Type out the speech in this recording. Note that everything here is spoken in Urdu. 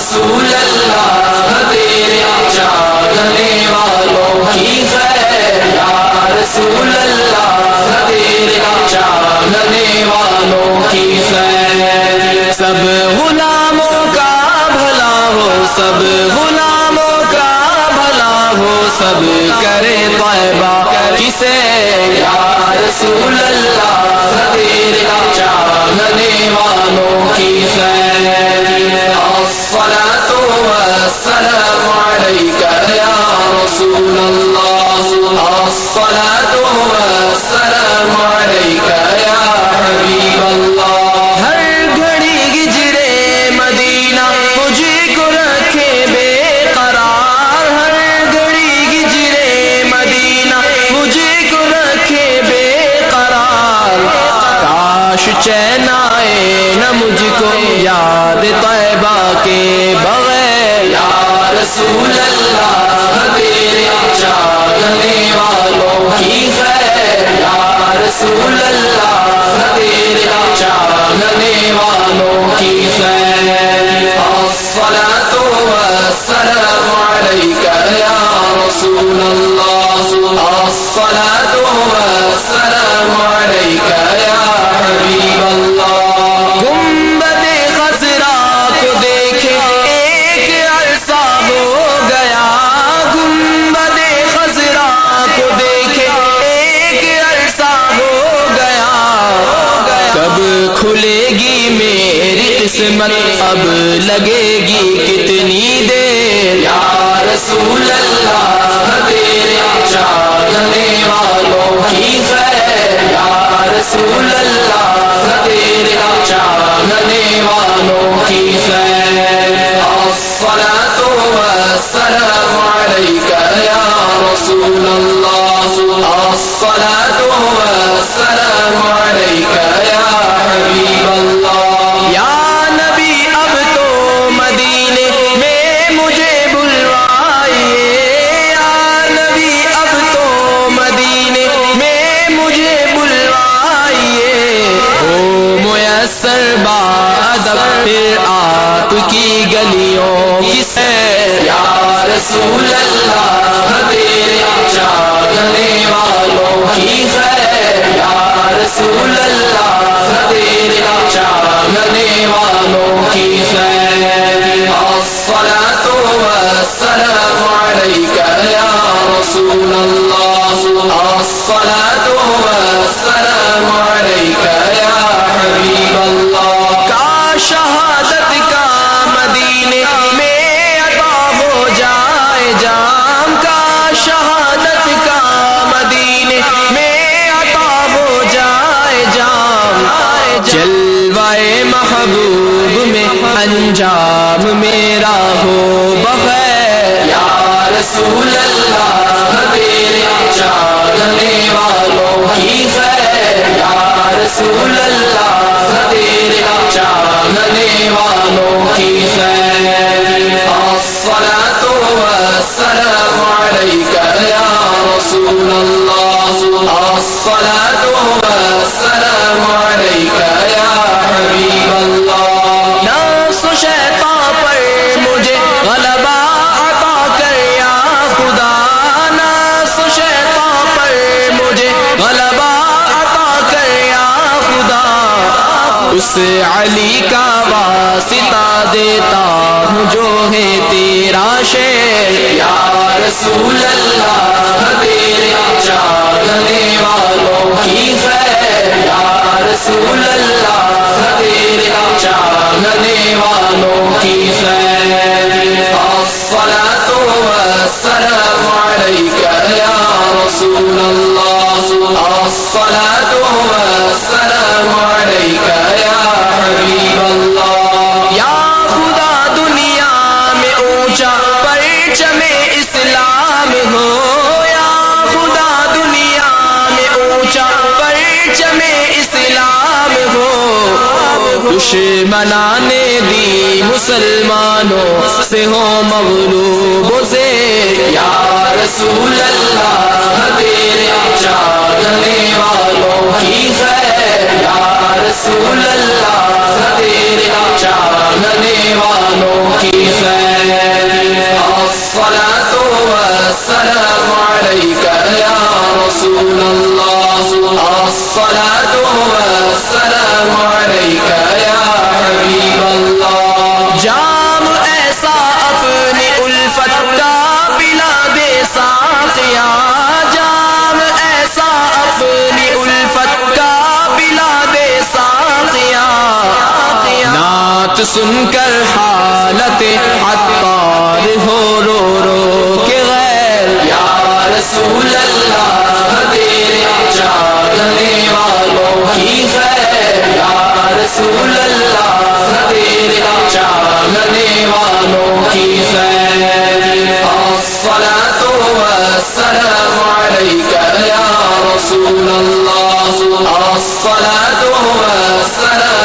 رسول اللہ تیرے چاہنے والوں کی خیر، یا رسول اللہ تیرے چاہنے والوں کی خیر۔ سب غلاموں کا بھلا ہو، سب غلاموں کا بھلا ہو، سب کرے طیبہ کسے۔ یا رسول اللہ تیرے چاہنے والوں کی خیر۔ والسلام عليك يا رسول الله. الصلاة والسلام عليك يا حبيب الله. ہر گھڑی گجرے مدینہ مجھے کو رکھے بے قرار ہر گھڑی گجرے مدینہ مجھے کو رکھے بے قرار کاش چین آئے نہ مجھ کو یاد طیبہ کے بغیر رسول اللہ میری اب لگے گی کتنی دیر۔ یا رسول اللہ تیرے چاہنے والوں کی خیر۔ یا رسول اللہ تیرے چاہنے والوں کی خیر۔ الصلاة والسلام عليك يا رسول الله الصلاة والسلام عليك يا سر باد پھر آپ کی گلیوں کی سیر۔ یا رسول اللہ جلوائے محبوب میں انجام میرا ہو بغیر۔ یا رسول اللہ اس علی کا واسطہ دیتا ہوں جو ہے تیرا شیر یا رسول اللہ، تیرے چاہنے والوں کی خیر۔ یا رسول اللہ، تیرے چاہنے والوں کی خیر۔ الصلاة والسلام عليك يا رسول الله الصلاة دشمنان دی مسلمانوں سے ہو مغلوب سے یا رسول اللہ تیرے اچھا چاہنے نعت سن کر حالت عطار ہو رو رو کے غیر۔ یا رسول اللہ، تیرے چاہنے والوں کی خیر۔ یا رسول اللہ، تیرے چاہنے والوں کی خیر۔ الصلاة والسلام عليك يا رسول الله الصلاة والسلام